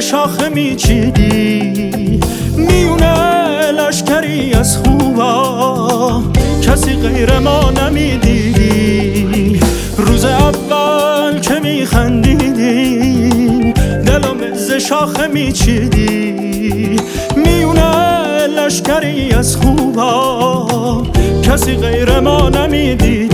شاخه میچیدی میونه لشکری از خوبا. کسی غیر ما نمی‌دیدی روز اول که میخندیدی دلم از شاخه میچیدی. میونه لشکری از خوبا کسی غیر ما نمی‌دیدی.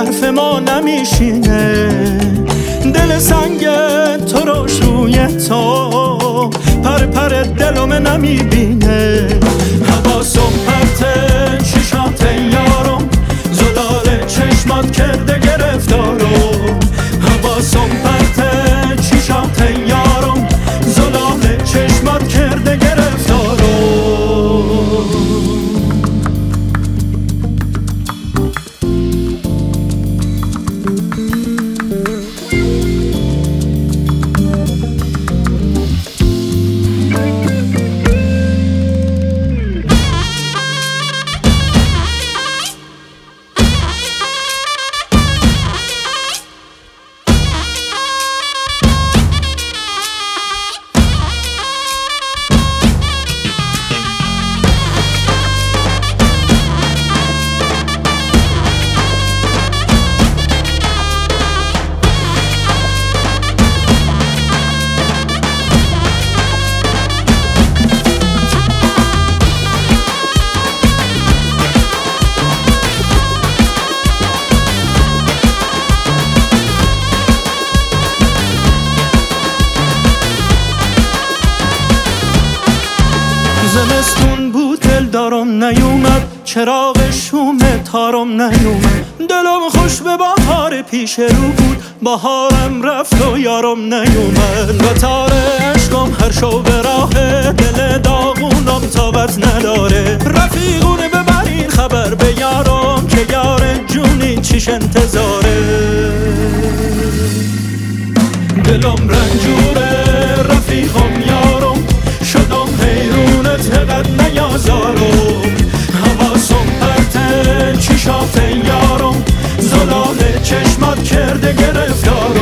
حرف ما نمیشینه. دل سنگ تو روش روی تو پر پر دلم نمی‌بینه. حواسم زمستون بود دل دارم نیومد چراغ شوم تارم نیومد. دلم خوش به بهار پیش رو بود بهارم رفت و یارم نیومد. و تار عشقم هر شو به راه دل داغونم تابت نداره. رفیقونه ببرین خبر به یارم که یار جونی چیش انتظاره. دلم چشمات کرده گرفتار.